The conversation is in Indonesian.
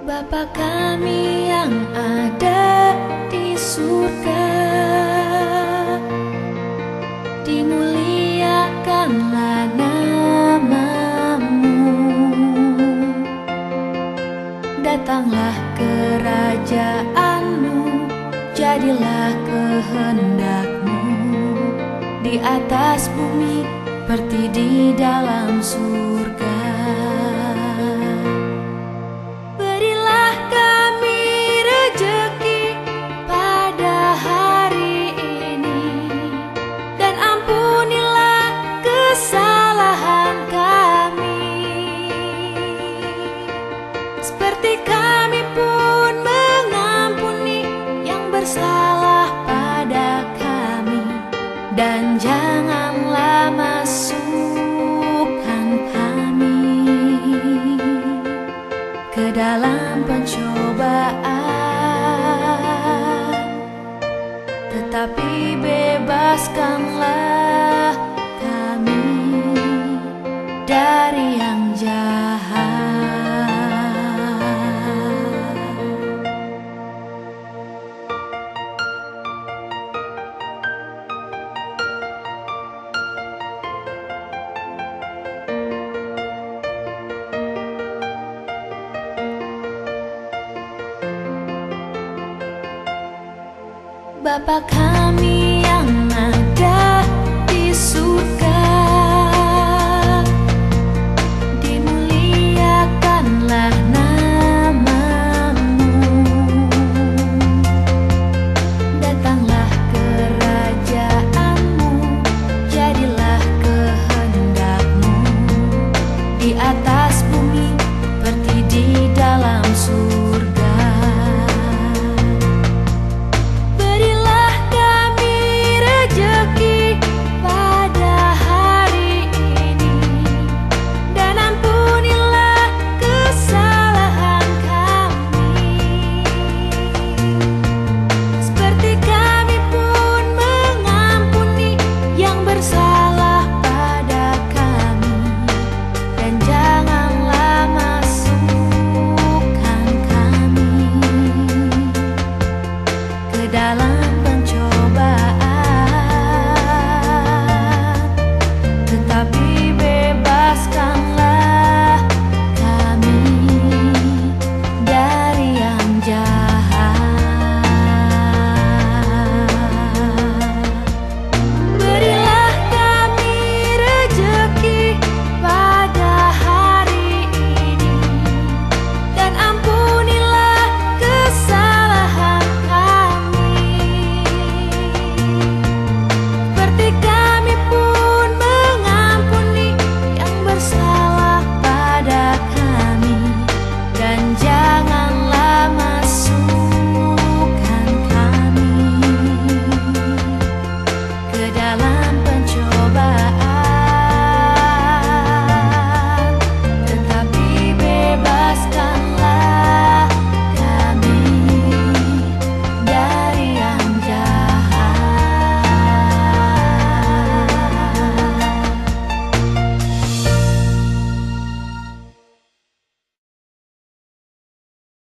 Bapa kami yang ada di surga Dimuliakanlah namamu. Datanglah kerajaanmu Jadilah kehendakmu. Di atas bumi seperti di dalam surga Seperti kami pun mengampuni yang bersalah pada kami. Dan janganlah masukkan kami ke dalam pencobaan. Tetapi bebaskanlah Bapa kami